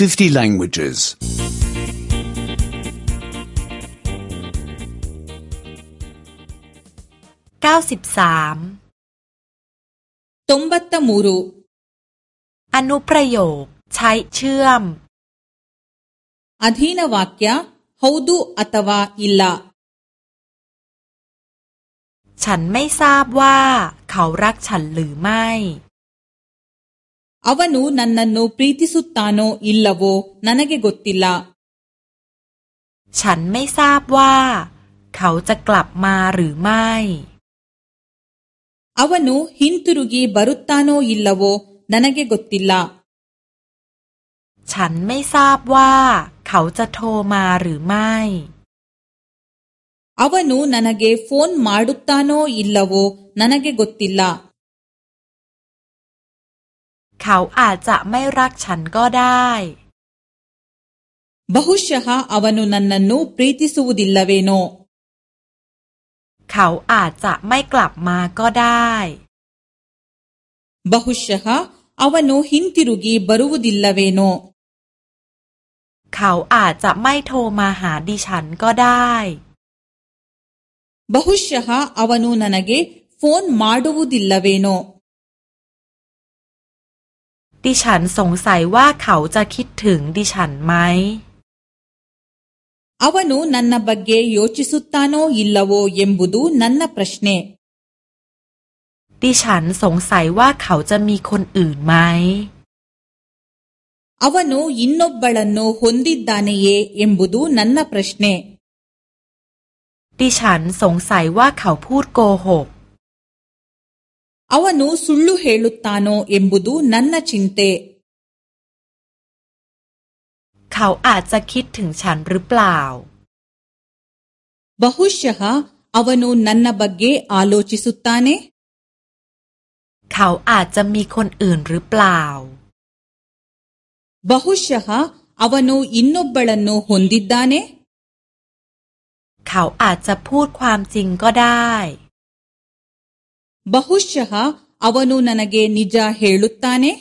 50 languages. 93 93อนุประโยคใช้เชื่อมอ ಅಧೀನ ವ ಾา್ ಯ ಹೌದು ಅ ಥ าอิลลาฉันไม่ทราบว่าเขารักฉันหรือไม่ ಅವನು ನನ್ನನ್ನು ಪ್ರೀತಿಸುತ್ತಾನೋ ಇಲ್ಲವೋ ನನಗೆ ಗೊತ್ತಿಲ್ಲ ฉันไม่ทราบว่าเขาจะกลับมาหรือไม่ ಅವನು ಹಿಂತಿರುಗಿ ಬರುತ್ತಾನೋ ಇಲ್ಲವೋ ನನಗೆ ಗೊತ್ತಿಲ್ಲ ฉันไม่ทราบว่าเขาจะโทรมาหรือไม่ ಅವನು ನನಗೆ ಫೋನ್ ಮಾಡುತ್ತಾನೋ ಇಲ್ಲವೋ ನನಗೆ ಗೊತ್ತಿಲ್ಲ ขาอาจจะไม่รักฉันก็ได้บหุชหาอวันุนันนันนูปรีติสุวดิลลเวโนเขาอาจจะไม่กลับมาก็ได้บหุชหาอวันุหินติรุกีบรุวดิลลเวโนเขาอาจจะไม่โทรมาหาดิฉันก็ได้บหุชหาอวันุนันนเกฟอนมาดูวุดิลลเวโนเดิฉันสงสัยว่าเขาจะคิดถึงดิฉันไหม อวนุนันนบเกย์ยชิสุตตานโอยิลลาโวเยมบุดูนันนปรชเน ดิฉันสงสัยว่าเขาจะมีคนอื่นไหม อวนุยินโนบบลันโนฮุนดิดานเยเยมบุดูนันนปรชเน ดิฉันสงสัยว่าเขาพูดโกหกอ ಅವನು สุลลูเฮลุตตานಾ ನ ೋ ಎಂಬುದು ನ น್ ನ ಚಿಂತೆ เขาอาจจะคิดถึงฉันหรือเปล่าบหุชะฮะอวันูนันนาบัเกออาโลชิสุตตานเขาอาจจะมีคนอื่นหรือเปล่าบหุชะฮะอวันูอินโนบัลันโนฮุนดิดานเขาอาจจะพูดความจริงก็ได้ ಬಹುಶಃ ಅವನು ನನಗೆ ನಿಜ ಹೇಳುತ್ತಾನೆ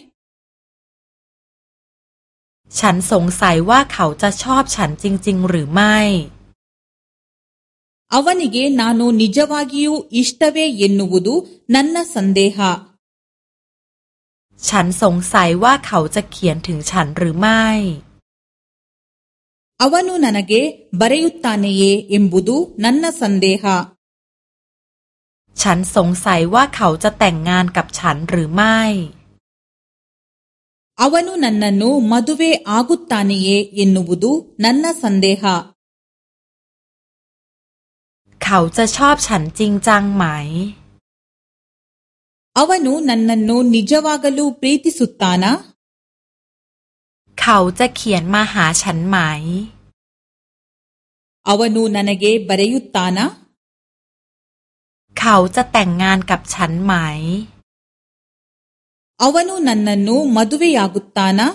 ฉันสงสัยว่าเขาจะชอบฉันจริง ๆ หรือไม่ ಅವನಿಗೆ ನಾನು ನಿಜವಾಗಿಯೂ ಇಷ್ಟವೇ ಎನ್ನುವುದು ನನ್ನ ಸಂದೇಹ ฉันสงสัยว่าเขาจะเขียนถึงฉันหรือไม่ ಅವನು ನನಗೆ ಬರೆಯುತ್ತಾನೆಯೇ ಎಂಬುದು ನನ್ನ ಸಂದೇಹ ฉันสงสัยว่าเขาจะแต่งงานกับฉันหรือไม่อวานุนันนันโนมาดูเวอากุตตานีเยอินนูบุดูนันนาสันเดหะเขาจะชอบฉันจริงจังไหมอวานุนันนันโนนิจวากลูปรีติสุตตานะเขาจะเขียนมาหาฉันไหมอวานุนันเกบรยุตตานะขาจะแต่งงานกับฉันไหมอวันุนันนันนมาดุเวยากุตตานะ